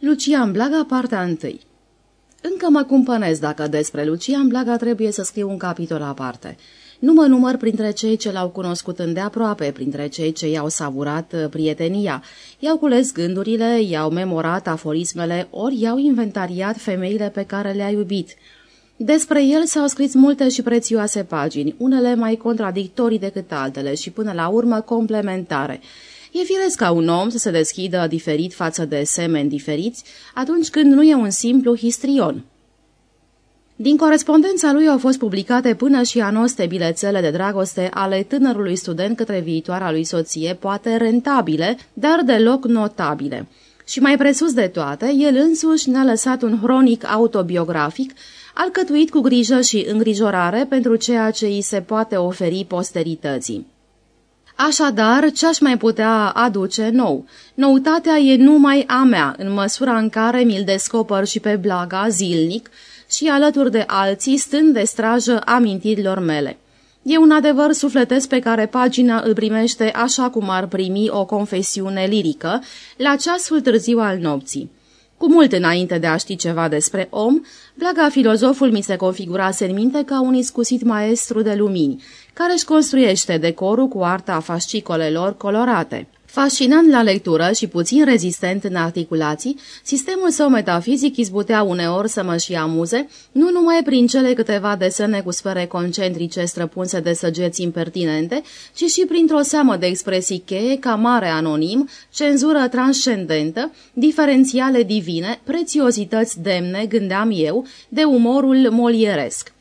Lucian Blaga, partea 1 Încă mă cumpănesc dacă despre Lucian Blaga trebuie să scriu un capitol aparte. Nu mă număr printre cei ce l-au cunoscut îndeaproape, printre cei ce i-au savurat uh, prietenia, i-au cules gândurile, i-au memorat aforismele, ori i-au inventariat femeile pe care le-a iubit. Despre el s-au scris multe și prețioase pagini, unele mai contradictorii decât altele și până la urmă complementare – E firesc ca un om să se deschidă diferit față de semeni diferiți atunci când nu e un simplu histrion. Din corespondența lui au fost publicate până și anoste bilețele de dragoste ale tânărului student către viitoarea lui soție, poate rentabile, dar deloc notabile. Și mai presus de toate, el însuși ne-a lăsat un hronic autobiografic, alcătuit cu grijă și îngrijorare pentru ceea ce îi se poate oferi posterității. Așadar, ce-aș mai putea aduce nou? Noutatea e numai a mea, în măsura în care mi-l descoper și pe blaga zilnic și alături de alții stând de strajă amintirilor mele. E un adevăr sufletesc pe care pagina îl primește așa cum ar primi o confesiune lirică la ceasul târziu al nopții. Cu mult înainte de a ști ceva despre om, Blaga filozoful mi se configurase în minte ca un iscusit maestru de lumini, care își construiește decorul cu arta fascicolelor colorate. Fascinant la lectură și puțin rezistent în articulații, sistemul său metafizic izbutea uneori să mă și amuze, nu numai prin cele câteva desene cu sfere concentrice străpunse de săgeți impertinente, ci și printr-o seamă de expresii cheie ca mare anonim, cenzură transcendentă, diferențiale divine, prețiozități demne, gândeam eu, de umorul molieresc.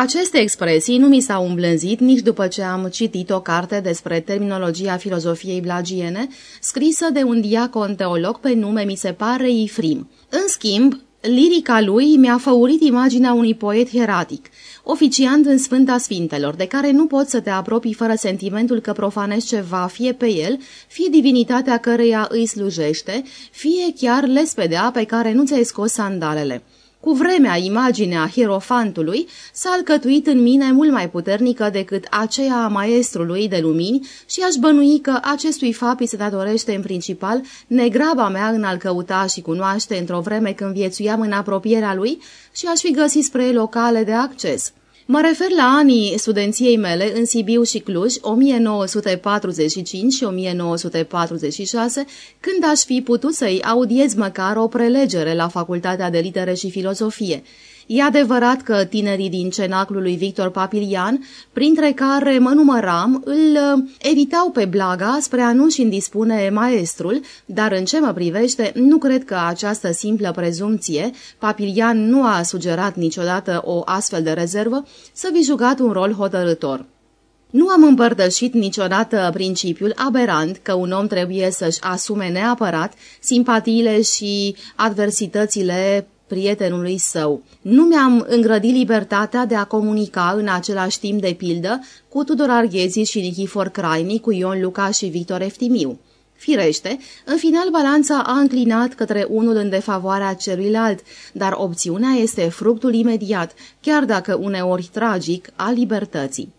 Aceste expresii nu mi s-au îmblânzit nici după ce am citit o carte despre terminologia filozofiei blagiene, scrisă de un diacon teolog pe nume mi se pare Ifrim. În schimb, lirica lui mi-a făurit imaginea unui poet hieratic, oficiant în Sfânta Sfintelor, de care nu poți să te apropii fără sentimentul că profanezi ceva, fie pe el, fie divinitatea căreia îi slujește, fie chiar lespedea pe care nu ți-ai scos sandalele. Cu vremea, imaginea hierofantului s-a alcătuit în mine mult mai puternică decât aceea a maestrului de lumini și aș bănui că acestui fapt îi se datorește în principal negraba mea în a-l căuta și cunoaște într-o vreme când viețuiam în apropierea lui și aș fi găsit spre el o cale de acces. Mă refer la anii studenției mele în Sibiu și Cluj, 1945 și 1946, când aș fi putut să-i audiez măcar o prelegere la Facultatea de Litere și Filozofie. E adevărat că tinerii din cenaclul lui Victor Papilian, printre care mă număram, îl uh, evitau pe blaga spre a nu-și indispune maestrul, dar în ce mă privește, nu cred că această simplă prezumție, Papilian nu a sugerat niciodată o astfel de rezervă, să vi jucat un rol hotărător. Nu am împărtășit niciodată principiul aberant că un om trebuie să-și asume neapărat simpatiile și adversitățile prietenului său. Nu mi-am îngrădit libertatea de a comunica în același timp de pildă cu Tudor Arghezi și Nichifor Craini, cu Ion Luca și Victor Eftimiu. Firește, în final balanța a înclinat către unul în defavoarea celuilalt, dar opțiunea este fructul imediat, chiar dacă uneori tragic, a libertății.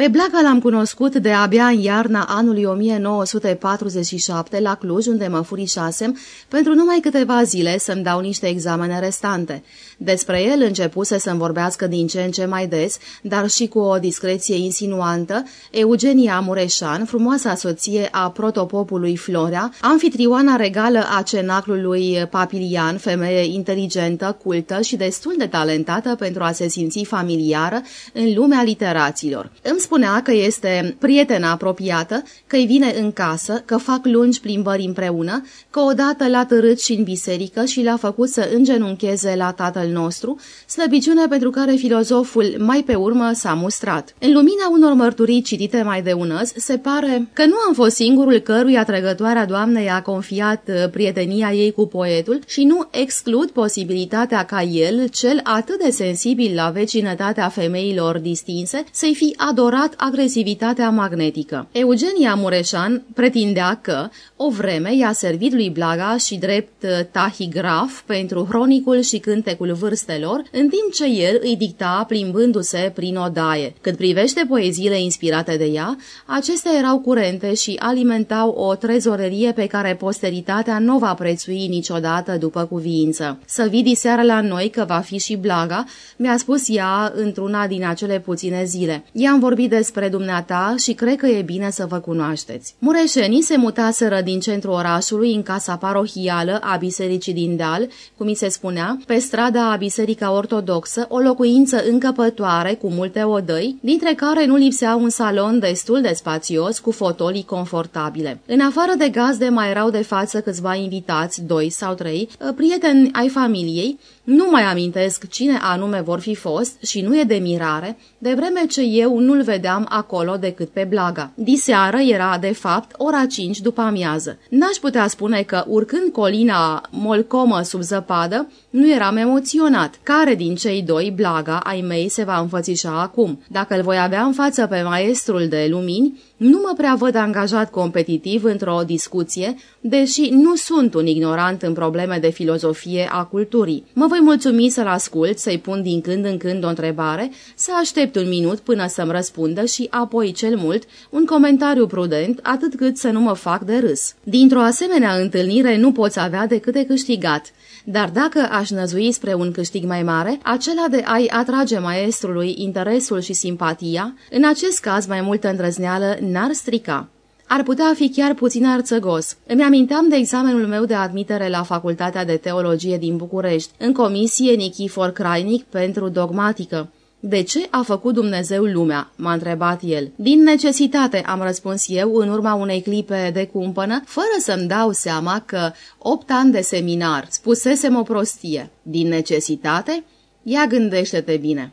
Pe Blaga l-am cunoscut de abia în iarna anului 1947 la Cluj, unde mă furișasem pentru numai câteva zile să-mi dau niște examene restante. Despre el începuse să-mi vorbească din ce în ce mai des, dar și cu o discreție insinuantă, Eugenia Mureșan, frumoasa soție a protopopului Florea, anfitrioana regală a cenaclului Papilian, femeie inteligentă, cultă și destul de talentată pentru a se simți familiară în lumea literaților. Îmi spunea că este prietena apropiată, că îi vine în casă, că fac lungi plimbări împreună, că odată l-a târât și în biserică și l-a făcut să îngenuncheze la tatăl nostru, slăbiciune pentru care filozoful mai pe urmă s-a mustrat. În lumina unor mărturii citite mai de unăs, se pare că nu am fost singurul cărui atrăgătoarea doamnei a confiat uh, prietenia ei cu poetul și nu exclud posibilitatea ca el, cel atât de sensibil la vecinătatea femeilor distinse, să-i fi adorat ignorat agresivitatea magnetică. Eugenia Mureșan pretindea că, o vreme, i-a servit lui Blaga și drept tahigraf pentru hronicul și cântecul vârstelor, în timp ce el îi dicta plimbându-se prin odaie. Cât privește poeziile inspirate de ea, acestea erau curente și alimentau o trezorerie pe care posteritatea nu va prețui niciodată după cuviință. Să vii diseară la noi că va fi și Blaga, mi-a spus ea într-una din acele puține zile. I-am vorbit despre dumneata și cred că e bine să vă cunoașteți. Mureșenii se mutaseră din centrul orașului în casa parohială a bisericii din Deal, cum mi se spunea, pe strada a Biserica Ortodoxă, o locuință încăpătoare cu multe odăi, dintre care nu lipsea un salon destul de spațios cu fotolii confortabile. În afară de gazde mai erau de față câțiva invitați, doi sau trei, prieteni ai familiei, nu mai amintesc cine anume vor fi fost și nu e de mirare, de vreme ce eu nu-l vedeam acolo decât pe Blaga. Diseară era, de fapt, ora 5 după amiază. N-aș putea spune că, urcând colina molcomă sub zăpadă, nu eram emoționat. Care din cei doi, Blaga, ai mei, se va înfățișa acum? Dacă îl voi avea în față pe maestrul de lumini, nu mă prea văd angajat competitiv într-o discuție, deși nu sunt un ignorant în probleme de filozofie a culturii. Mă voi mulțumi să-l ascult, să-i pun din când în când o întrebare, să aștept un minut până să-mi răspundă și apoi, cel mult, un comentariu prudent, atât cât să nu mă fac de râs. Dintr-o asemenea întâlnire nu poți avea decât de câștigat, dar dacă aș năzui spre un câștig mai mare, acela de a-i atrage maestrului interesul și simpatia, în acest caz mai multă îndrăzneală n-ar strica. Ar putea fi chiar puțin arțăgos. Îmi aminteam de examenul meu de admitere la Facultatea de Teologie din București, în comisie Nichifor Crainic pentru dogmatică. De ce a făcut Dumnezeu lumea?" m-a întrebat el. Din necesitate, am răspuns eu în urma unei clipe de cumpănă, fără să-mi dau seama că opt ani de seminar spusesem o prostie. Din necesitate? Ia gândește-te bine.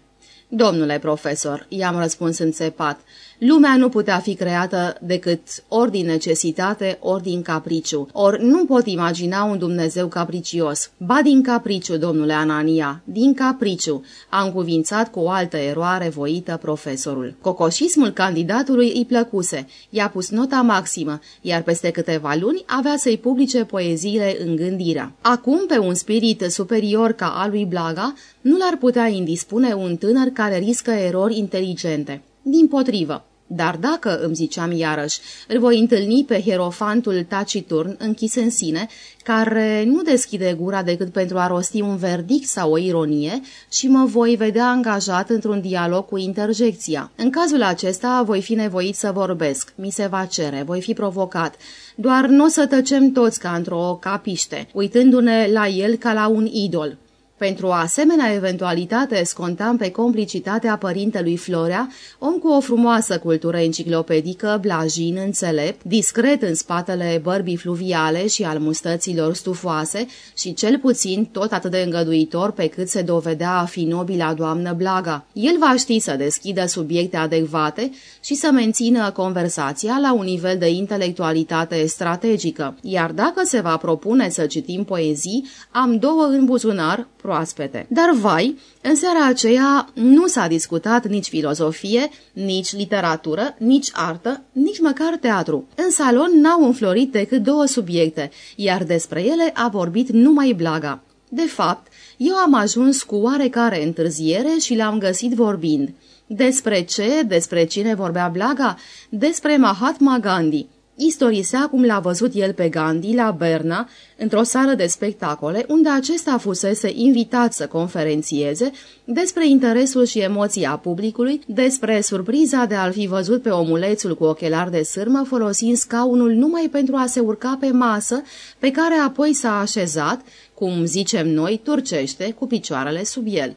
Domnule profesor, i-am răspuns înțepat, Lumea nu putea fi creată decât ori din necesitate, ori din capriciu. Ori nu pot imagina un Dumnezeu capricios. Ba din capriciu, domnule Anania, din capriciu, a încuvințat cu o altă eroare voită profesorul. Cocoșismul candidatului îi plăcuse, i-a pus nota maximă, iar peste câteva luni avea să-i publice poeziile în gândirea. Acum, pe un spirit superior ca al lui Blaga, nu l-ar putea indispune un tânăr care riscă erori inteligente. Din potrivă. Dar dacă, îmi ziceam iarăși, îl voi întâlni pe hierofantul taciturn închis în sine, care nu deschide gura decât pentru a rosti un verdict sau o ironie și mă voi vedea angajat într-un dialog cu interjecția. În cazul acesta voi fi nevoit să vorbesc, mi se va cere, voi fi provocat, doar nu o să tăcem toți ca într-o capiște, uitându-ne la el ca la un idol. Pentru o asemenea eventualitate scontam pe complicitatea părintelui Florea, om cu o frumoasă cultură enciclopedică, blajin, înțelept, discret în spatele bărbii fluviale și al mustăților stufoase și cel puțin tot atât de îngăduitor pe cât se dovedea a fi nobila doamnă Blaga. El va ști să deschidă subiecte adecvate și să mențină conversația la un nivel de intelectualitate strategică, iar dacă se va propune să citim poezii, am două în buzunar, proaspete. Dar vai, în seara aceea nu s-a discutat nici filozofie, nici literatură, nici artă, nici măcar teatru. În salon n-au înflorit decât două subiecte, iar despre ele a vorbit numai Blaga. De fapt, eu am ajuns cu oarecare întârziere și l-am găsit vorbind. Despre ce, despre cine vorbea Blaga? Despre Mahatma Gandhi. Istorisea cum l-a văzut el pe Gandhi la Berna, într-o sală de spectacole, unde acesta fusese invitat să conferențieze despre interesul și emoția publicului, despre surpriza de a-l fi văzut pe omulețul cu ochelari de sârmă folosind scaunul numai pentru a se urca pe masă, pe care apoi s-a așezat, cum zicem noi, turcește, cu picioarele sub el.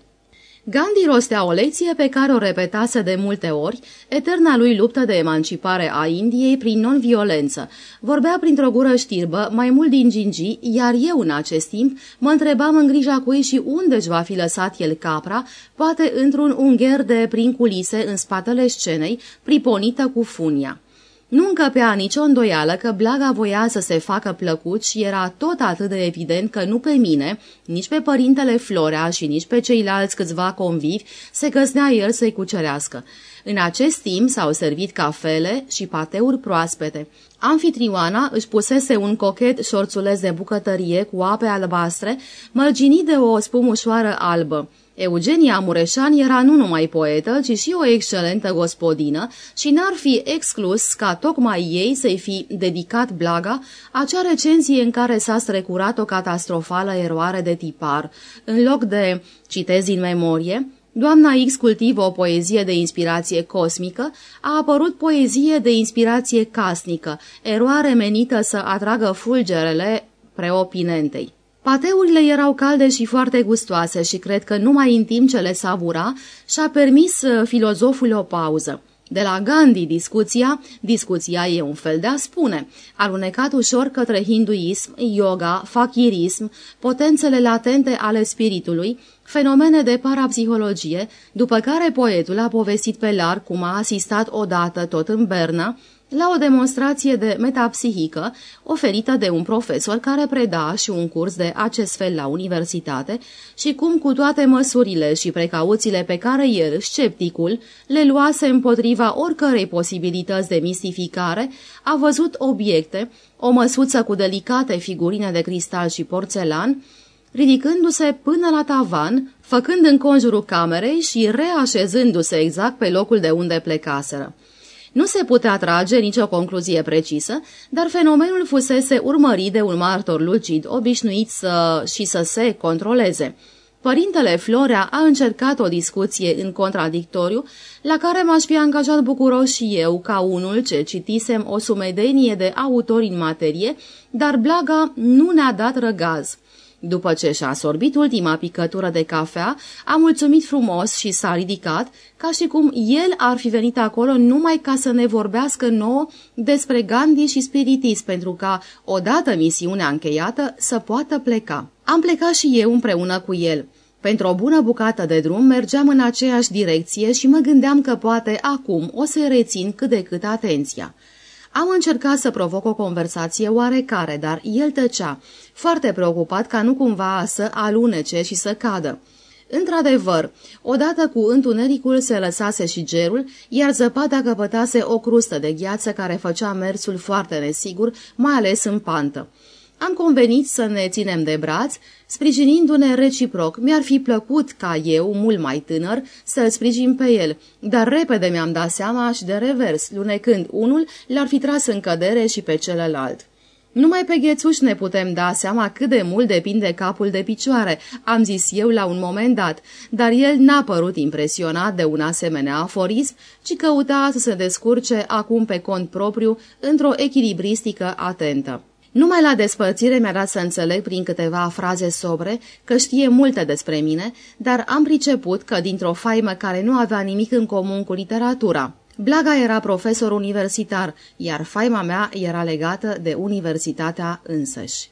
Gandhi rostea o lecție pe care o repetase de multe ori, eterna lui luptă de emancipare a Indiei prin non-violență. Vorbea printr-o gură știrbă, mai mult din gingii, iar eu în acest timp mă întrebam în grija cui și unde își va fi lăsat el capra, poate într-un ungher de prin culise în spatele scenei, priponită cu funia. Nu încăpea nicio îndoială că Blaga voia să se facă plăcut și era tot atât de evident că nu pe mine, nici pe părintele Florea și nici pe ceilalți câțiva convivi se găsnea el să-i cucerească. În acest timp s-au servit cafele și pateuri proaspete. Anfitrioana își pusese un cochet șorțuleț de bucătărie cu ape albastre, mărginit de o spumușoară albă. Eugenia Mureșan era nu numai poetă, ci și o excelentă gospodină și n-ar fi exclus ca tocmai ei să-i fi dedicat blaga acea recenzie în care s-a strecurat o catastrofală eroare de tipar. În loc de citez din memorie, Doamna X cultivă o poezie de inspirație cosmică, a apărut poezie de inspirație casnică, eroare menită să atragă fulgerele preopinentei. Pateurile erau calde și foarte gustoase și cred că numai în timp ce le savura și-a permis uh, filozoful o pauză. De la Gandhi discuția, discuția e un fel de a spune, alunecat ușor către hinduism, yoga, fakirism, potențele latente ale spiritului, fenomene de parapsihologie, după care poetul a povestit pe larg cum a asistat odată tot în Berna la o demonstrație de metapsihică oferită de un profesor care preda și un curs de acest fel la universitate și cum cu toate măsurile și precauțiile pe care el, scepticul, le luase împotriva oricărei posibilități de mistificare, a văzut obiecte, o măsuță cu delicate figurine de cristal și porțelan, ridicându-se până la tavan, făcând în conjurul camerei și reașezându-se exact pe locul de unde plecaseră. Nu se putea trage nicio concluzie precisă, dar fenomenul fusese urmărit de un martor lucid, obișnuit să și să se controleze. Părintele Florea a încercat o discuție în contradictoriu, la care m-aș fi angajat bucuros și eu, ca unul ce citisem o sumedenie de autori în materie, dar blaga nu ne-a dat răgaz. După ce și-a sorbit ultima picătură de cafea, a mulțumit frumos și s-a ridicat, ca și cum el ar fi venit acolo numai ca să ne vorbească nouă despre Gandhi și spiritism, pentru ca, odată misiunea încheiată, să poată pleca. Am plecat și eu împreună cu el. Pentru o bună bucată de drum mergeam în aceeași direcție și mă gândeam că poate acum o să rețin cât de cât atenția. Am încercat să provoc o conversație oarecare, dar el tăcea, foarte preocupat ca nu cumva să alunece și să cadă. Într-adevăr, odată cu întunericul se lăsase și gerul, iar zăpada căpătase o crustă de gheață care făcea mersul foarte nesigur, mai ales în pantă. Am convenit să ne ținem de braț, sprijinindu-ne reciproc. Mi-ar fi plăcut ca eu, mult mai tânăr, să-l sprijin pe el, dar repede mi-am dat seama și de revers, lunecând unul, l-ar fi tras în cădere și pe celălalt. Numai pe ghețuș ne putem da seama cât de mult depinde capul de picioare, am zis eu la un moment dat, dar el n-a părut impresionat de un asemenea aforism, ci căuta să se descurce acum pe cont propriu într-o echilibristică atentă. Numai la despărțire mi-a dat să înțeleg prin câteva fraze sobre că știe multe despre mine, dar am priceput că dintr-o faimă care nu avea nimic în comun cu literatura. Blaga era profesor universitar, iar faima mea era legată de universitatea însăși.